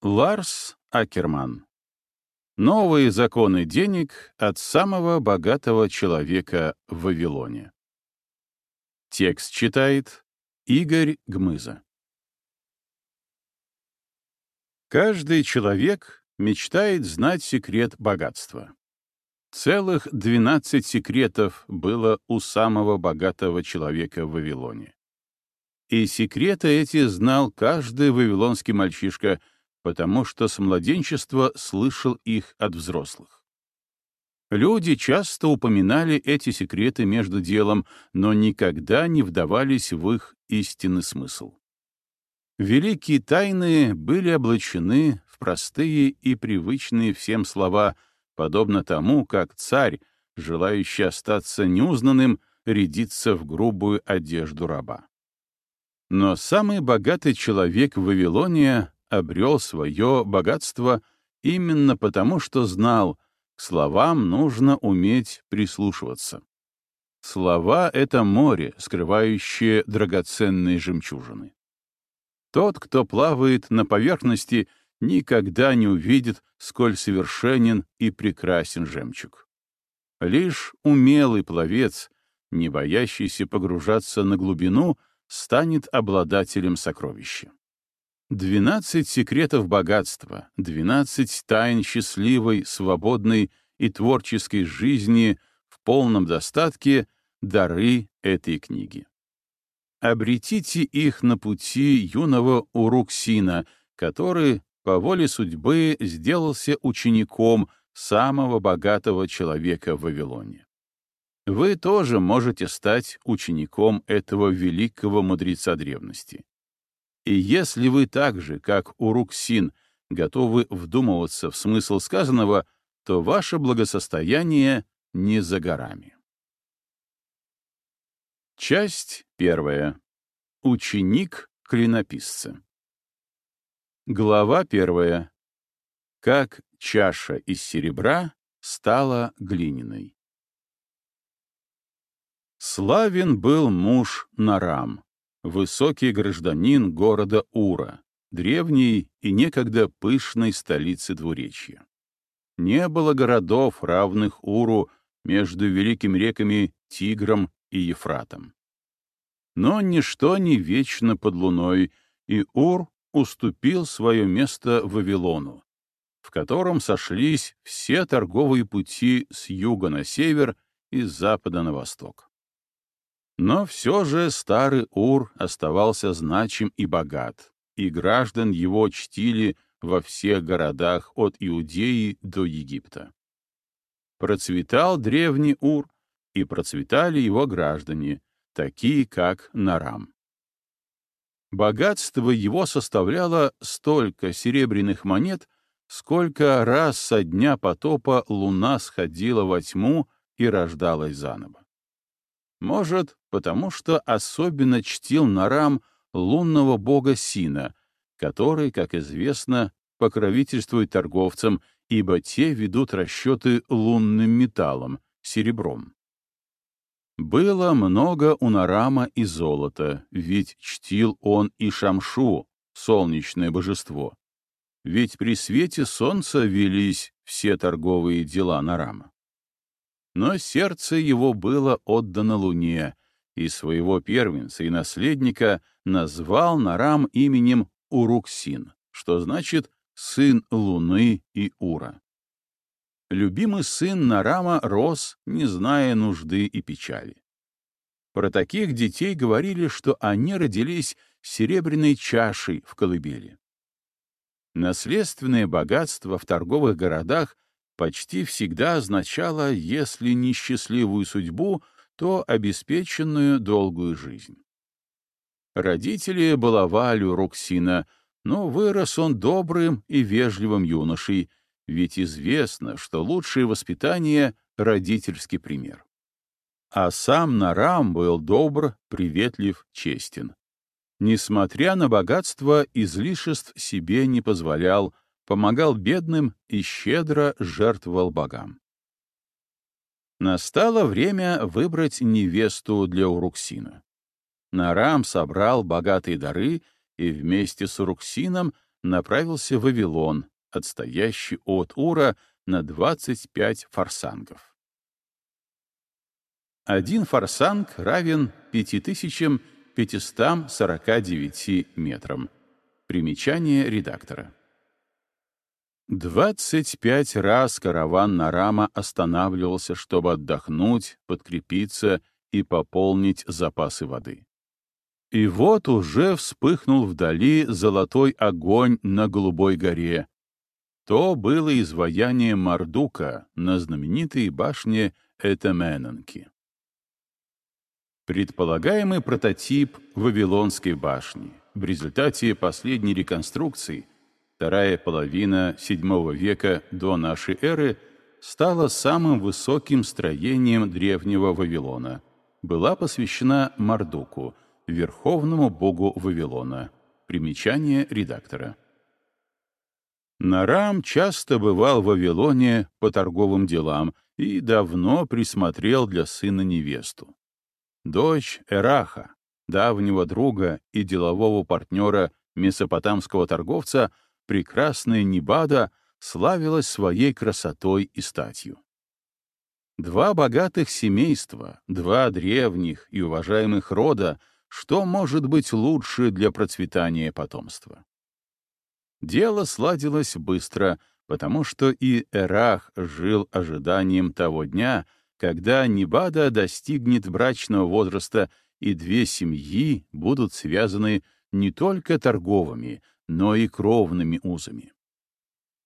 Ларс Акерман. Новые законы денег от самого богатого человека в Вавилоне. Текст читает Игорь Гмыза. Каждый человек мечтает знать секрет богатства. Целых 12 секретов было у самого богатого человека в Вавилоне. И секреты эти знал каждый вавилонский мальчишка, потому что с младенчества слышал их от взрослых. Люди часто упоминали эти секреты между делом, но никогда не вдавались в их истинный смысл. Великие тайны были облачены в простые и привычные всем слова, подобно тому, как царь, желающий остаться неузнанным, рядится в грубую одежду раба. Но самый богатый человек в Вавилоне обрел свое богатство именно потому, что знал, к словам нужно уметь прислушиваться. Слова — это море, скрывающее драгоценные жемчужины. Тот, кто плавает на поверхности, никогда не увидит, сколь совершенен и прекрасен жемчуг. Лишь умелый пловец, не боящийся погружаться на глубину, станет обладателем сокровища. Двенадцать секретов богатства, двенадцать тайн счастливой, свободной и творческой жизни в полном достатке — дары этой книги. Обретите их на пути юного Уруксина, который по воле судьбы сделался учеником самого богатого человека в Вавилоне. Вы тоже можете стать учеником этого великого мудреца древности. И если вы так же, как Уруксин, готовы вдумываться в смысл сказанного, то ваше благосостояние не за горами. Часть первая. Ученик клинописца. Глава первая. Как чаша из серебра стала глиняной. Славен был муж Нарам, высокий гражданин города Ура, древней и некогда пышной столицы двуречья. Не было городов, равных Уру, между великими реками Тигром и Ефратом. Но ничто не вечно под луной, и Ур уступил свое место Вавилону, в котором сошлись все торговые пути с юга на север и с запада на восток. Но все же старый Ур оставался значим и богат, и граждан его чтили во всех городах от Иудеи до Египта. Процветал древний Ур, и процветали его граждане, такие как Нарам. Богатство его составляло столько серебряных монет, сколько раз со дня потопа луна сходила во тьму и рождалась заново. Может, потому что особенно чтил Нарам лунного бога Сина, который, как известно, покровительствует торговцам, ибо те ведут расчеты лунным металлом, серебром. Было много у Нарама и золота, ведь чтил он и Шамшу, солнечное божество. Ведь при свете солнца велись все торговые дела Нарама но сердце его было отдано Луне, и своего первенца и наследника назвал Нарам именем Уруксин, что значит «сын Луны и Ура». Любимый сын Нарама рос, не зная нужды и печали. Про таких детей говорили, что они родились серебряной чашей в колыбели. Наследственное богатство в торговых городах почти всегда означало, если не счастливую судьбу, то обеспеченную долгую жизнь. Родители баловали Руксина, но вырос он добрым и вежливым юношей, ведь известно, что лучшее воспитание — родительский пример. А сам Нарам был добр, приветлив, честен. Несмотря на богатство, излишеств себе не позволял — помогал бедным и щедро жертвовал богам. Настало время выбрать невесту для Уруксина. Нарам собрал богатые дары и вместе с Уруксином направился в Вавилон, отстоящий от Ура на 25 форсангов. Один форсанг равен 5549 метрам. Примечание редактора. 25 раз караван Нарама останавливался, чтобы отдохнуть, подкрепиться и пополнить запасы воды. И вот уже вспыхнул вдали золотой огонь на Голубой горе. То было изваяние Мардука на знаменитой башне Этемененки. Предполагаемый прототип Вавилонской башни в результате последней реконструкции, вторая половина VII века до нашей эры, стала самым высоким строением древнего Вавилона, была посвящена Мардуку — верховному богу Вавилона. Примечание редактора. Нарам часто бывал в Вавилоне по торговым делам и давно присмотрел для сына невесту. Дочь Эраха, давнего друга и делового партнера месопотамского торговца, прекрасная Небада, славилась своей красотой и статью. Два богатых семейства, два древних и уважаемых рода что может быть лучше для процветания потомства? Дело сладилось быстро, потому что и Эрах жил ожиданием того дня, когда Небада достигнет брачного возраста, и две семьи будут связаны не только торговыми, но и кровными узами.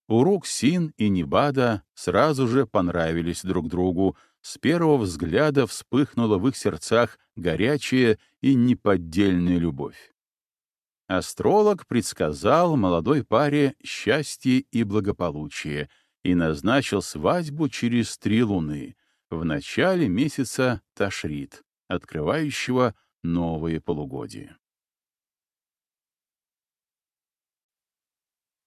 Урук-Син и Небада сразу же понравились друг другу, с первого взгляда вспыхнула в их сердцах горячая и неподдельная любовь. Астролог предсказал молодой паре счастье и благополучие и назначил свадьбу через три луны, в начале месяца Ташрит, открывающего новые полугодия.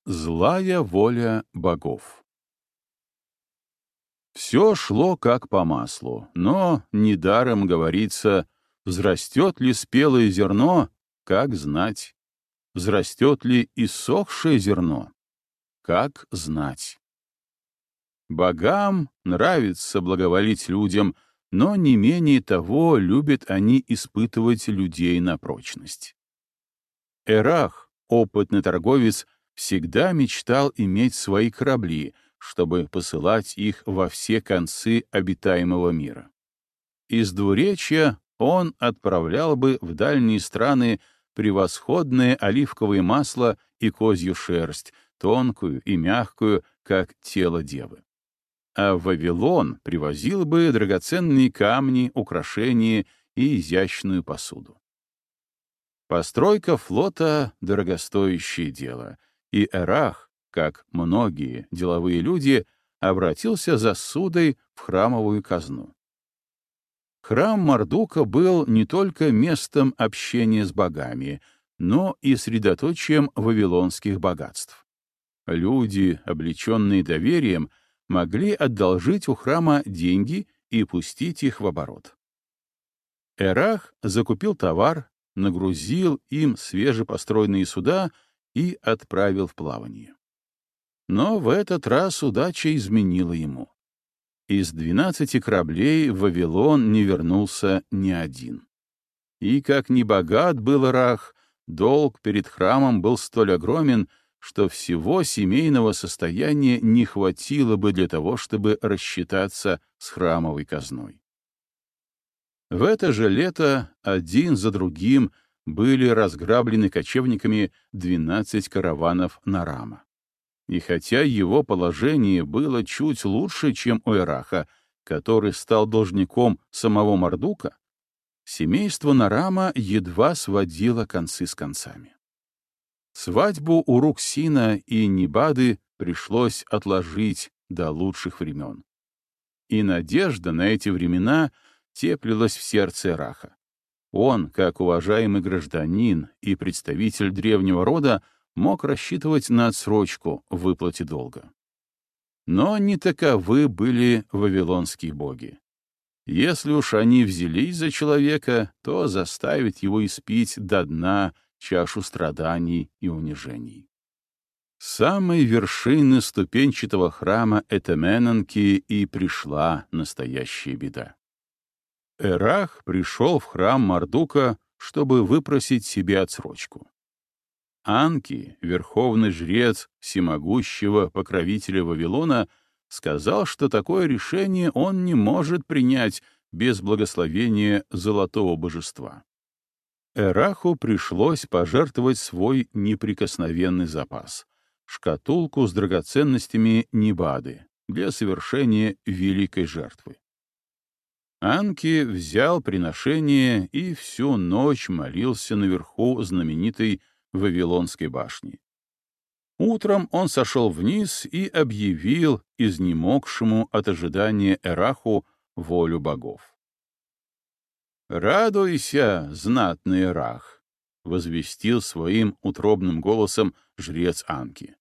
Злая воля богов все шло как по маслу, но недаром говорится, взрастет ли спелое зерно, как знать. Взрастет ли иссохшее зерно, как знать. Богам нравится благоволить людям, но не менее того любят они испытывать людей на прочность. Эрах, опытный торговец, всегда мечтал иметь свои корабли — чтобы посылать их во все концы обитаемого мира. Из двуречья он отправлял бы в дальние страны превосходное оливковое масло и козью шерсть, тонкую и мягкую, как тело девы. А в Вавилон привозил бы драгоценные камни, украшения и изящную посуду. Постройка флота — дорогостоящее дело, и Эрах, как многие деловые люди, обратился за судой в храмовую казну. Храм Мардука был не только местом общения с богами, но и средоточием вавилонских богатств. Люди, облеченные доверием, могли одолжить у храма деньги и пустить их в оборот. Эрах закупил товар, нагрузил им свежепостроенные суда и отправил в плавание. Но в этот раз удача изменила ему. Из двенадцати кораблей в Вавилон не вернулся ни один. И как ни богат был Рах, долг перед храмом был столь огромен, что всего семейного состояния не хватило бы для того, чтобы рассчитаться с храмовой казной. В это же лето один за другим были разграблены кочевниками 12 караванов Нарама. И хотя его положение было чуть лучше, чем у Эраха, который стал должником самого Мардука, семейство Нарама едва сводило концы с концами. Свадьбу у Руксина и Нибады пришлось отложить до лучших времен. И надежда на эти времена теплилась в сердце Эраха. Он, как уважаемый гражданин и представитель древнего рода, мог рассчитывать на отсрочку в выплате долга. Но не таковы были вавилонские боги. Если уж они взялись за человека, то заставить его испить до дна чашу страданий и унижений. С самой вершины ступенчатого храма Этеменанки и пришла настоящая беда. Эрах пришел в храм Мардука, чтобы выпросить себе отсрочку. Анки, верховный жрец всемогущего покровителя Вавилона, сказал, что такое решение он не может принять без благословения золотого божества. Эраху пришлось пожертвовать свой неприкосновенный запас — шкатулку с драгоценностями Небады для совершения великой жертвы. Анки взял приношение и всю ночь молился наверху знаменитой Вавилонской башни. Утром он сошел вниз и объявил изнемогшему от ожидания Эраху волю богов. «Радуйся, знатный Эрах!» — возвестил своим утробным голосом жрец Анки.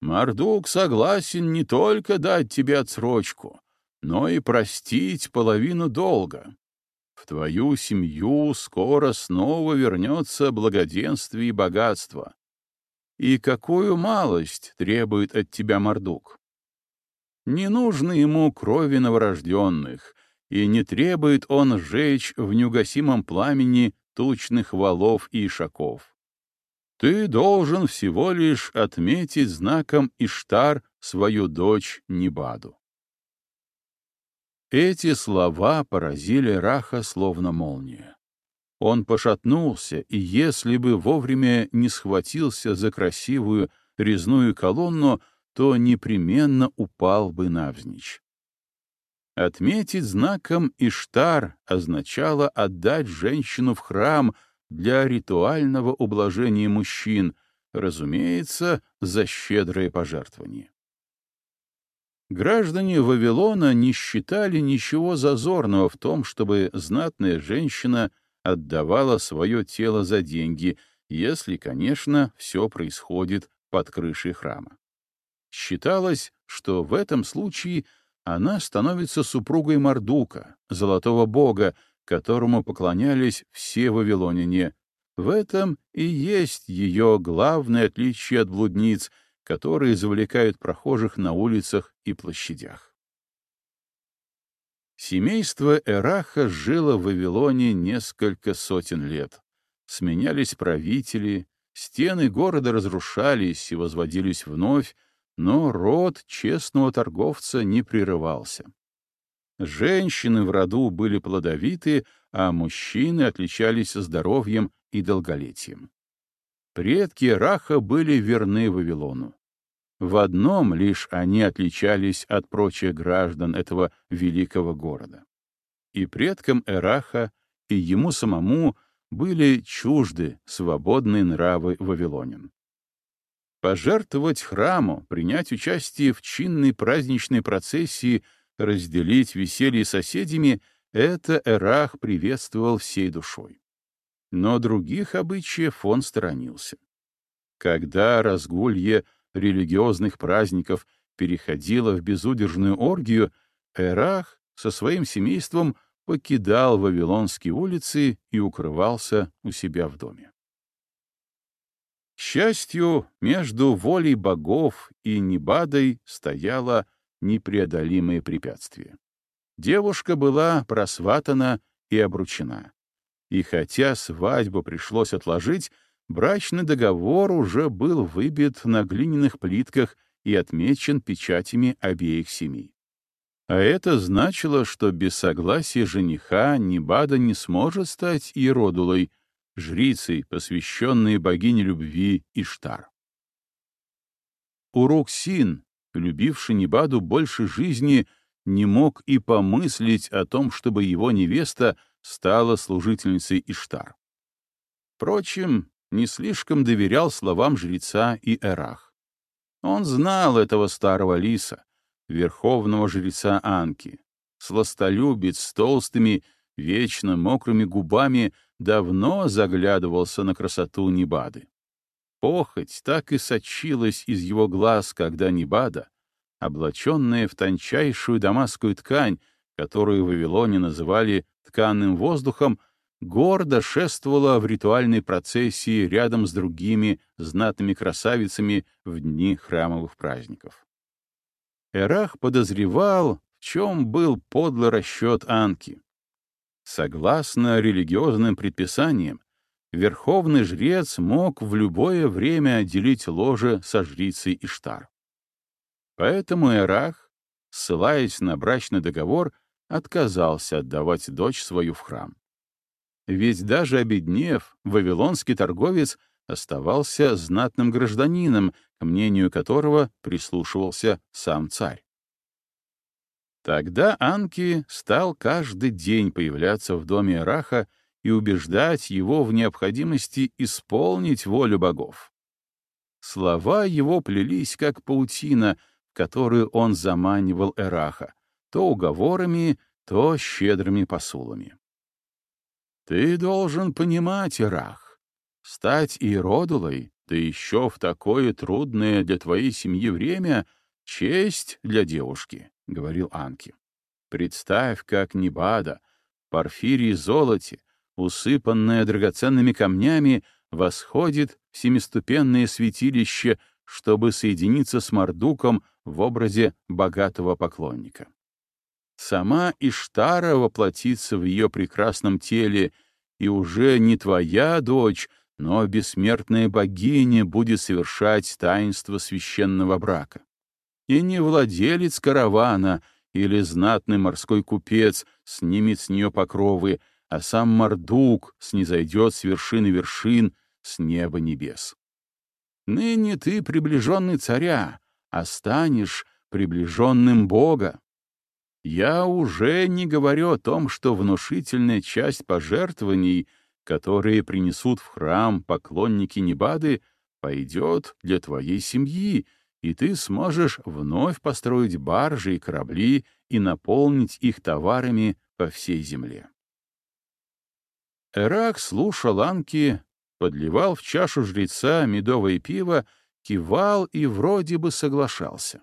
«Мардук согласен не только дать тебе отсрочку, но и простить половину долга. В твою семью скоро снова вернется благоденствие и богатство. И какую малость требует от тебя Мордук? Не нужно ему крови новорожденных, и не требует он сжечь в неугасимом пламени тучных валов и ишаков. Ты должен всего лишь отметить знаком Иштар свою дочь Небаду. Эти слова поразили Раха словно молния. Он пошатнулся, и если бы вовремя не схватился за красивую резную колонну, то непременно упал бы навзничь. Отметить знаком Иштар означало отдать женщину в храм для ритуального ублажения мужчин, разумеется, за щедрое пожертвование. Граждане Вавилона не считали ничего зазорного в том, чтобы знатная женщина отдавала свое тело за деньги, если, конечно, все происходит под крышей храма. Считалось, что в этом случае она становится супругой Мардука, золотого бога, которому поклонялись все вавилоняне. В этом и есть ее главное отличие от блудниц — которые завлекают прохожих на улицах и площадях. Семейство Эраха жило в Вавилоне несколько сотен лет. Сменялись правители, стены города разрушались и возводились вновь, но род честного торговца не прерывался. Женщины в роду были плодовиты, а мужчины отличались здоровьем и долголетием. Предки Раха были верны Вавилону. В одном лишь они отличались от прочих граждан этого великого города. И предкам Эраха, и ему самому были чужды свободные нравы вавилонин. Пожертвовать храму, принять участие в чинной праздничной процессии, разделить веселье с соседями — это Эрах приветствовал всей душой но других обычаев он сторонился. Когда разгулье религиозных праздников переходило в безудержную оргию, Эрах со своим семейством покидал Вавилонские улицы и укрывался у себя в доме. К счастью, между волей богов и Небадой стояло непреодолимое препятствие. Девушка была просватана и обручена. И хотя свадьбу пришлось отложить, брачный договор уже был выбит на глиняных плитках и отмечен печатями обеих семей. А это значило, что без согласия жениха Небада не сможет стать Иродулой, жрицей, посвященной богине любви Иштар. Уроксин, любивший Небаду больше жизни, не мог и помыслить о том, чтобы его невеста стала служительницей Иштар. Впрочем, не слишком доверял словам жреца и Эрах. Он знал этого старого лиса, верховного жреца Анки, сластолюбец с толстыми, вечно мокрыми губами, давно заглядывался на красоту Небады. Похоть так и сочилась из его глаз, когда Небада, облаченная в тончайшую дамасскую ткань, которую в Вавилоне называли тканым воздухом, гордо шествовала в ритуальной процессии рядом с другими знатными красавицами в дни храмовых праздников. Эрах подозревал, в чем был подлый расчет Анки. Согласно религиозным предписаниям, верховный жрец мог в любое время делить ложе со жрицей Иштар. Поэтому Эрах, ссылаясь на брачный договор, отказался отдавать дочь свою в храм. Ведь даже обеднев, вавилонский торговец оставался знатным гражданином, к мнению которого прислушивался сам царь. Тогда Анки стал каждый день появляться в доме Раха и убеждать его в необходимости исполнить волю богов. Слова его плелись, как паутина, которую он заманивал Эраха, то уговорами, то щедрыми посулами. Ты должен понимать, Ирах, стать Иродулой, да еще в такое трудное для твоей семьи время — честь для девушки, — говорил Анки. Представь, как Небада, порфирий золоте, усыпанное драгоценными камнями, восходит в семиступенное святилище, чтобы соединиться с Мардуком в образе богатого поклонника. Сама Иштара воплотится в ее прекрасном теле, и уже не твоя дочь, но бессмертная богиня будет совершать таинство священного брака. И не владелец каравана или знатный морской купец снимет с нее покровы, а сам Мардук снизойдет с вершины вершин, с неба небес. Ныне ты приближенный царя, а станешь приближенным Бога. Я уже не говорю о том, что внушительная часть пожертвований, которые принесут в храм поклонники Небады, пойдет для твоей семьи, и ты сможешь вновь построить баржи и корабли и наполнить их товарами по всей земле. Эрак слушал Анки, подливал в чашу жреца медовое пиво, кивал и вроде бы соглашался.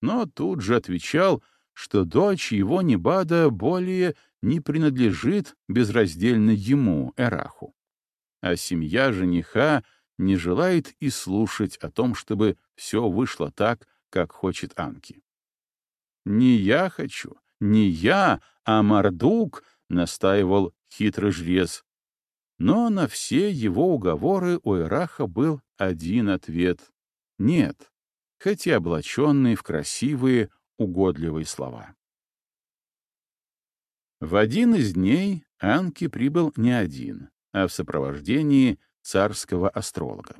Но тут же отвечал — что дочь его Небада более не принадлежит безраздельно ему, Эраху. А семья жениха не желает и слушать о том, чтобы все вышло так, как хочет Анки. «Не я хочу, не я, а Мардук», — настаивал хитрый жрец. Но на все его уговоры у Эраха был один ответ — нет, хотя облаченный в красивые, угодливые слова. В один из дней Анки прибыл не один, а в сопровождении царского астролога.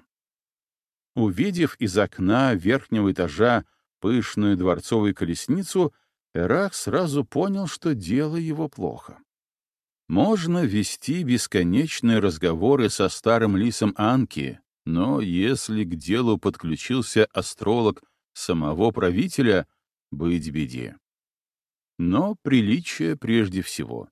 Увидев из окна верхнего этажа пышную дворцовую колесницу, Эрах сразу понял, что дело его плохо. Можно вести бесконечные разговоры со старым лисом Анки, но если к делу подключился астролог самого правителя, быть беде. Но приличие прежде всего.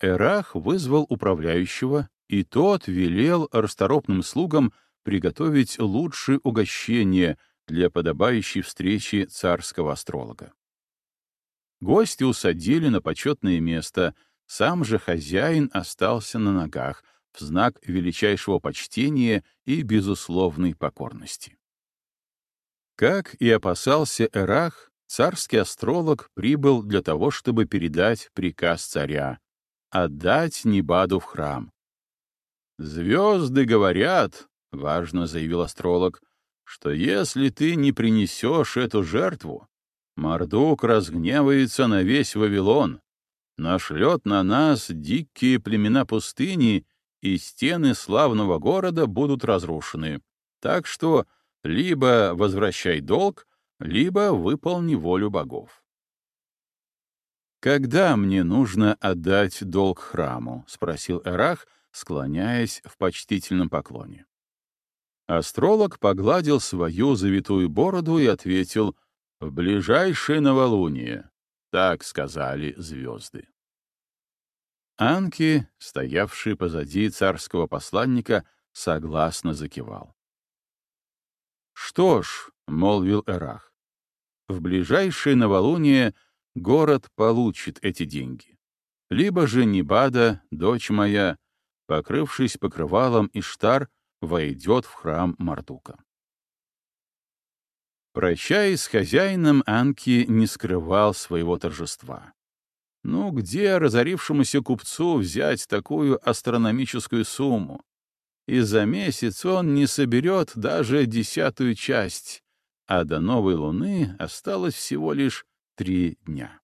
Эрах вызвал управляющего, и тот велел расторопным слугам приготовить лучшее угощение для подобающей встречи царского астролога. Гости усадили на почетное место, сам же хозяин остался на ногах в знак величайшего почтения и безусловной покорности. Как и опасался Эрах, царский астролог прибыл для того, чтобы передать приказ царя — отдать Небаду в храм. «Звезды говорят», — важно заявил астролог, — «что если ты не принесешь эту жертву, Мардук разгневается на весь Вавилон, нашлет на нас дикие племена пустыни, и стены славного города будут разрушены. Так что либо возвращай долг, либо выполни волю богов. «Когда мне нужно отдать долг храму?» — спросил Эрах, склоняясь в почтительном поклоне. Астролог погладил свою завитую бороду и ответил «В ближайшее новолуние», — так сказали звезды. Анки, стоявший позади царского посланника, согласно закивал. «Что ж», — молвил Эрах, в ближайшее новолуние город получит эти деньги. либо же Небада, дочь моя, покрывшись покрывалом Иштар, войдет в храм Мардука. Прощаясь с хозяином, Анки не скрывал своего торжества. Ну, где разорившемуся купцу взять такую астрономическую сумму? И за месяц он не соберет даже десятую часть, а до новой луны осталось всего лишь три дня.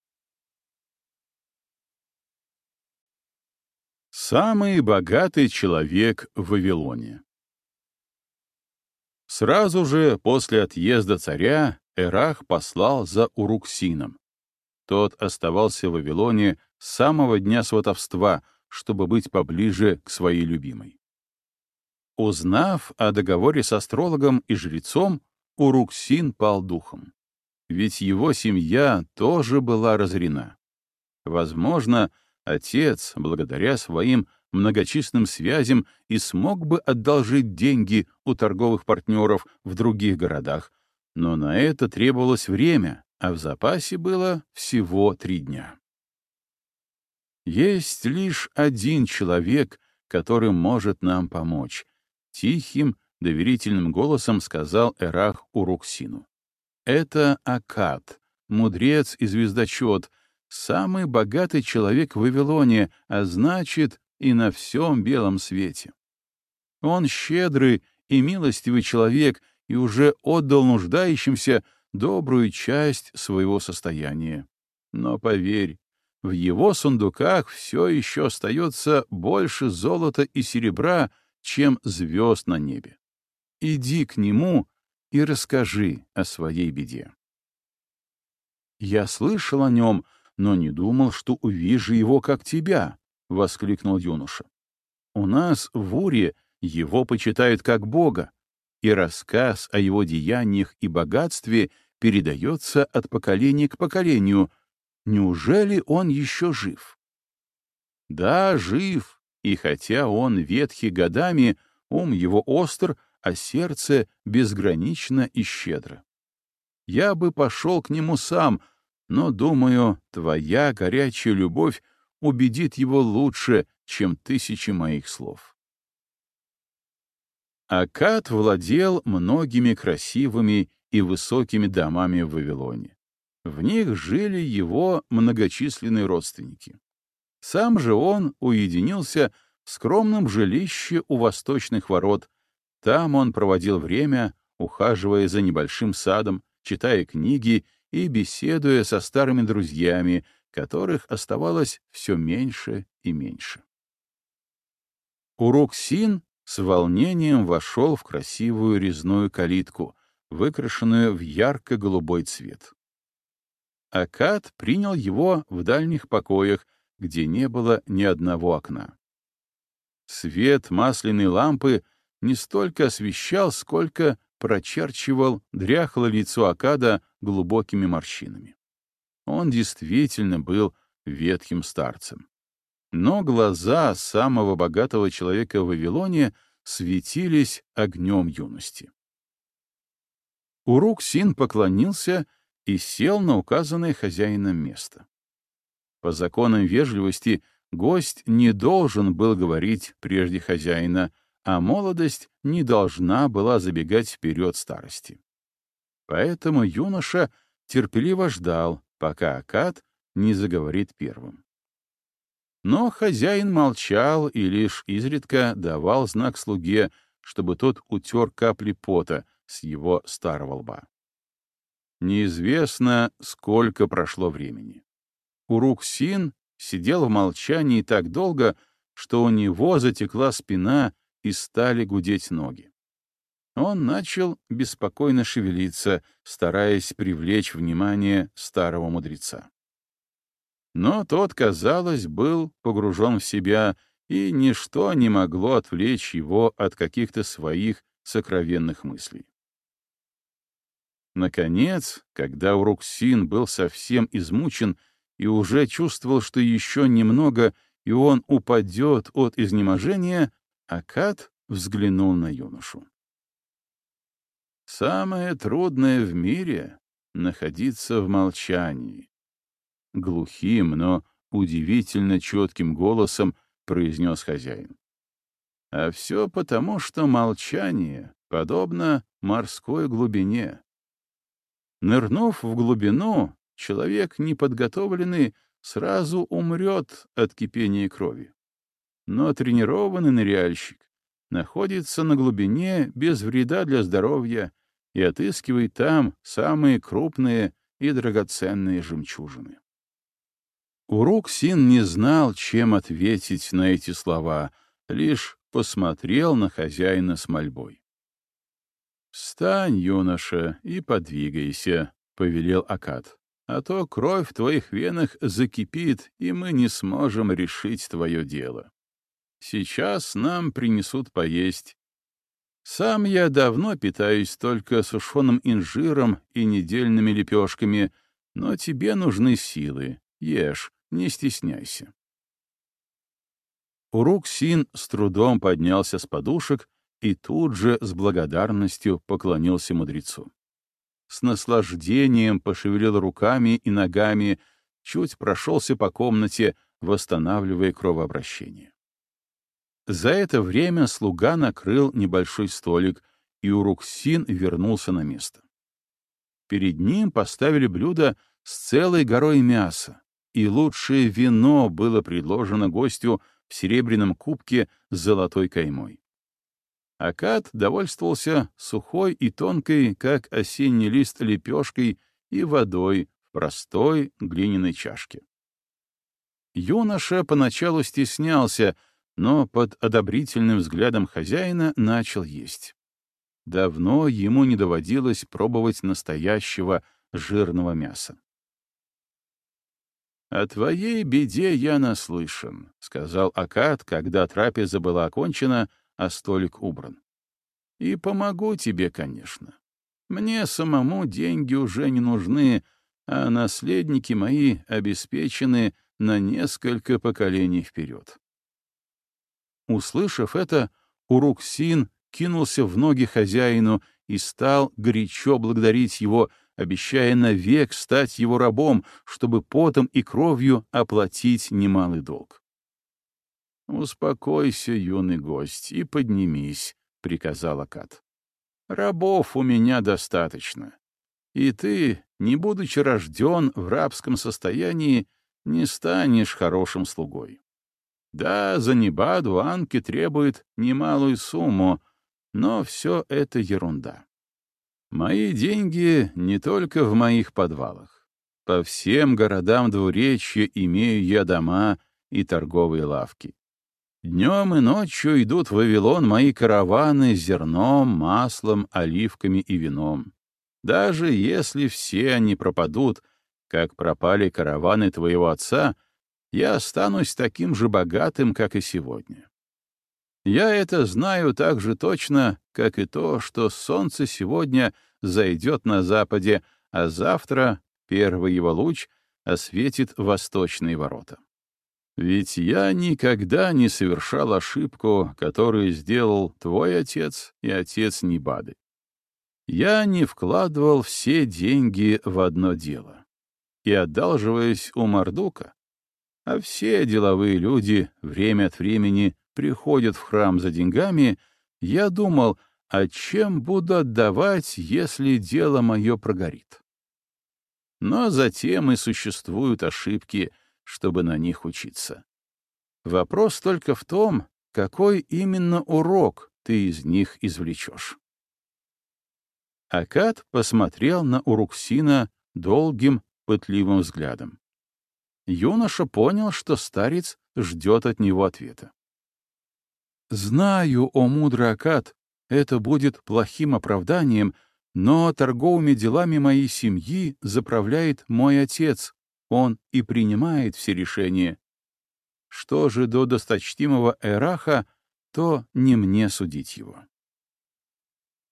Самый богатый человек в Вавилоне Сразу же после отъезда царя Эрах послал за Уруксином. Тот оставался в Вавилоне с самого дня сватовства, чтобы быть поближе к своей любимой. Узнав о договоре с астрологом и жрецом, Уруксин пал духом. Ведь его семья тоже была разорена. Возможно, отец, благодаря своим многочисленным связям, и смог бы одолжить деньги у торговых партнеров в других городах, но на это требовалось время, а в запасе было всего три дня. Есть лишь один человек, который может нам помочь, тихим, доверительным голосом сказал Эрах Уруксину. Это Акад, мудрец и звездочет, самый богатый человек в Вавилоне, а значит, и на всем белом свете. Он щедрый и милостивый человек и уже отдал нуждающимся добрую часть своего состояния. Но поверь, в его сундуках все еще остается больше золота и серебра, чем звезд на небе. Иди к нему и расскажи о своей беде. Я слышал о нем, но не думал, что увижу его как тебя, — воскликнул юноша. У нас в Уре его почитают как Бога, и рассказ о его деяниях и богатстве передается от поколения к поколению. Неужели он еще жив? Да, жив, и хотя он ветхий годами, ум его остр, а сердце безгранично и щедро. Я бы пошел к нему сам, но, думаю, твоя горячая любовь убедит его лучше, чем тысячи моих слов. Акад владел многими красивыми и высокими домами в Вавилоне. В них жили его многочисленные родственники. Сам же он уединился в скромном жилище у восточных ворот, там он проводил время, ухаживая за небольшим садом, читая книги и беседуя со старыми друзьями, которых оставалось все меньше и меньше. Уруксин с волнением вошел в красивую резную калитку, выкрашенную в ярко-голубой цвет. Акад принял его в дальних покоях, где не было ни одного окна. Свет масляной лампы не столько освещал, сколько прочерчивал дряхлое лицо Акада глубокими морщинами. Он действительно был ветхим старцем. Но глаза самого богатого человека в Вавилоне светились огнем юности. Урук Син поклонился и сел на указанное хозяином место. По законам вежливости гость не должен был говорить прежде хозяина — а молодость не должна была забегать вперед старости. Поэтому юноша терпеливо ждал, пока Акад не заговорит первым. Но хозяин молчал и лишь изредка давал знак слуге, чтобы тот утер капли пота с его старого лба. Неизвестно, сколько прошло времени. Уруксин сидел в молчании так долго, что у него затекла спина и стали гудеть ноги. Он начал беспокойно шевелиться, стараясь привлечь внимание старого мудреца. Но тот, казалось, был погружен в себя, и ничто не могло отвлечь его от каких-то своих сокровенных мыслей. Наконец, когда Уруксин был совсем измучен и уже чувствовал, что еще немного, и он упадет от изнеможения, Акад взглянул на юношу. «Самое трудное в мире — находиться в молчании». Глухим, но удивительно четким голосом произнес хозяин. А все потому, что молчание подобно морской глубине. Нырнув в глубину, человек неподготовленный сразу умрет от кипения крови. Но тренированный ныряльщик находится на глубине без вреда для здоровья и отыскивает там самые крупные и драгоценные жемчужины. Урук Син не знал, чем ответить на эти слова, лишь посмотрел на хозяина с мольбой. «Встань, юноша, и подвигайся», — повелел Акад, «а то кровь в твоих венах закипит, и мы не сможем решить твое дело. Сейчас нам принесут поесть. Сам я давно питаюсь только сушеным инжиром и недельными лепешками, но тебе нужны силы. Ешь, не стесняйся. Урук Син с трудом поднялся с подушек и тут же с благодарностью поклонился мудрецу. С наслаждением пошевелил руками и ногами, чуть прошелся по комнате, восстанавливая кровообращение. За это время слуга накрыл небольшой столик, и Уруксин вернулся на место. Перед ним поставили блюдо с целой горой мяса, и лучшее вино было предложено гостю в серебряном кубке с золотой каймой. Акад довольствовался сухой и тонкой, как осенний лист, лепешкой и водой в простой глиняной чашке. Юноша поначалу стеснялся, но под одобрительным взглядом хозяина начал есть. Давно ему не доводилось пробовать настоящего жирного мяса. «О твоей беде я наслышан», — сказал Акад, когда трапеза была окончена, а столик убран. «И помогу тебе, конечно. Мне самому деньги уже не нужны, а наследники мои обеспечены на несколько поколений вперед». Услышав это, Уруксин кинулся в ноги хозяину и стал горячо благодарить его — обещая навек стать его рабом, чтобы потом и кровью оплатить немалый долг. «Успокойся, юный гость, и поднимись», — приказал Акад. «Рабов у меня достаточно, и ты, не будучи рожден в рабском состоянии, не станешь хорошим слугой. Да, за Небаду Анки требует немалую сумму, но все это ерунда. Мои деньги не только в моих подвалах. По всем городам двуречья имею я дома и торговые лавки. Днем и ночью идут в Вавилон мои караваны с зерном, маслом, оливками и вином. Даже если все они пропадут, как пропали караваны твоего отца, я останусь таким же богатым, как и сегодня. Я это знаю так же точно, как и то, что солнце сегодня зайдет на западе, а завтра первый его луч осветит восточные ворота. Ведь я никогда не совершал ошибку, которую сделал твой отец и отец Небады. Я не вкладывал все деньги в одно дело. И одалживаясь у Мардука, а все деловые люди время от времени приходят в храм за деньгами, я думал, а чем буду отдавать, если дело мое прогорит? Но затем и существуют ошибки, чтобы на них учиться. Вопрос только в том, какой именно урок ты из них извлечешь. Акад посмотрел на Уруксина долгим, пытливым взглядом. Юноша понял, что старец ждет от него ответа. Знаю, о мудрый Акад, это будет плохим оправданием, но торговыми делами моей семьи заправляет мой отец. Он и принимает все решения. Что же до досточтимого Эраха, то не мне судить его.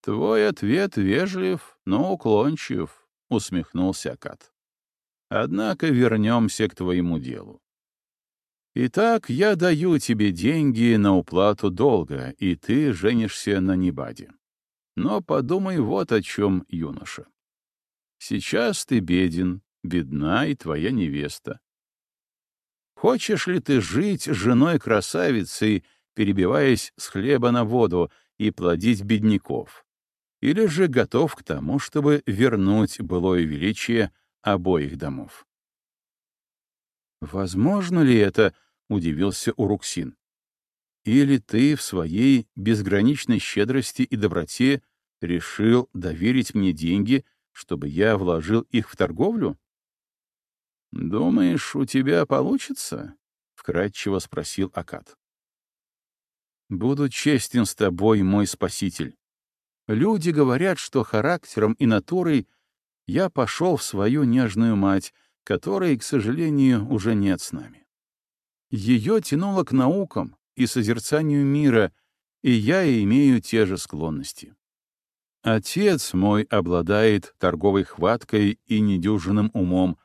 «Твой ответ вежлив, но уклончив», — усмехнулся Акад. «Однако вернемся к твоему делу. Итак, я даю тебе деньги на уплату долга, и ты женишься на Небаде. Но подумай вот о чем, юноша. Сейчас ты беден, бедна и твоя невеста. Хочешь ли ты жить женой-красавицей, перебиваясь с хлеба на воду и плодить бедняков? Или же готов к тому, чтобы вернуть былое величие обоих домов? «Возможно ли это?» — удивился Уруксин. «Или ты в своей безграничной щедрости и доброте решил доверить мне деньги, чтобы я вложил их в торговлю?» «Думаешь, у тебя получится?» — вкратчиво спросил Акад. «Буду честен с тобой, мой спаситель. Люди говорят, что характером и натурой я пошел в свою нежную мать, которой, к сожалению, уже нет с нами. Ее тянуло к наукам и созерцанию мира, и я имею те же склонности. Отец мой обладает торговой хваткой и недюжинным умом,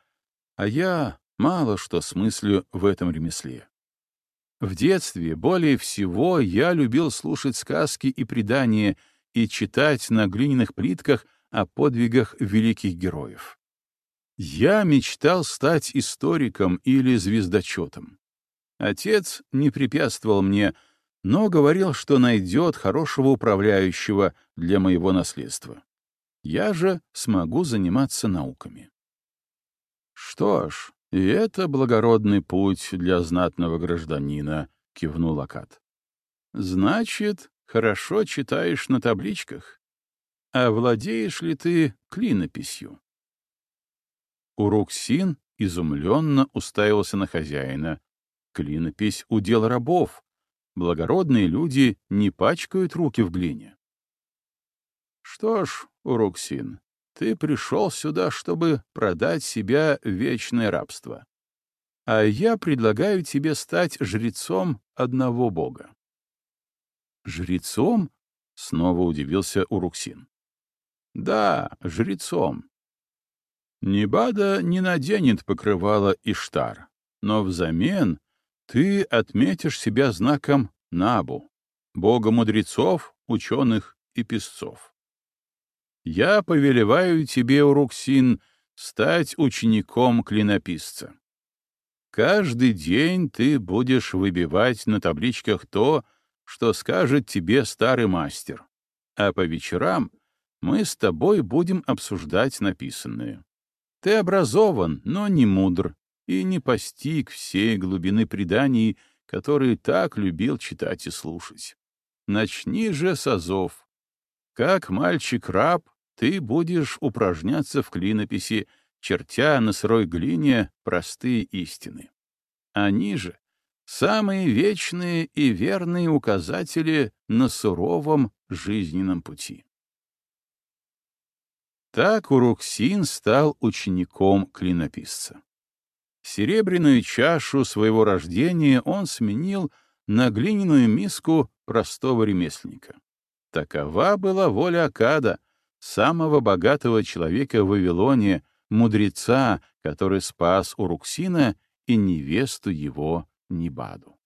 а я мало что смыслю в этом ремесле. В детстве более всего я любил слушать сказки и предания и читать на глиняных плитках о подвигах великих героев. Я мечтал стать историком или звездочетом. Отец не препятствовал мне, но говорил, что найдет хорошего управляющего для моего наследства. Я же смогу заниматься науками. «Что ж, и это благородный путь для знатного гражданина», — кивнул Акад. «Значит, хорошо читаешь на табличках. А владеешь ли ты клинописью?» Уруксин изумленно уставился на хозяина. Клинопись — удел рабов. Благородные люди не пачкают руки в глине. «Что ж, Уруксин, ты пришел сюда, чтобы продать себя вечное рабство. А я предлагаю тебе стать жрецом одного бога. Жрецом? Снова удивился Уруксин. Да, жрецом. Небада не наденет покрывало Иштар, но взамен ты отметишь себя знаком Набу, бога мудрецов, ученых и песцов. Я повелеваю тебе, Уруксин, стать учеником клинописца. Каждый день ты будешь выбивать на табличках то, что скажет тебе старый мастер, а по вечерам мы с тобой будем обсуждать написанное. Ты образован, но не мудр, и не постиг всей глубины преданий, которые так любил читать и слушать. Начни же с азов. Как мальчик-раб, ты будешь упражняться в клинописи, чертя на сырой глине простые истины. Они же — самые вечные и верные указатели на суровом жизненном пути. Так Уруксин стал учеником клинописца. Серебряную чашу своего рождения он сменил на глиняную миску простого ремесленника. Такова была воля Акада, самого богатого человека в Вавилоне, мудреца, который спас Уруксина и невесту его Нибаду.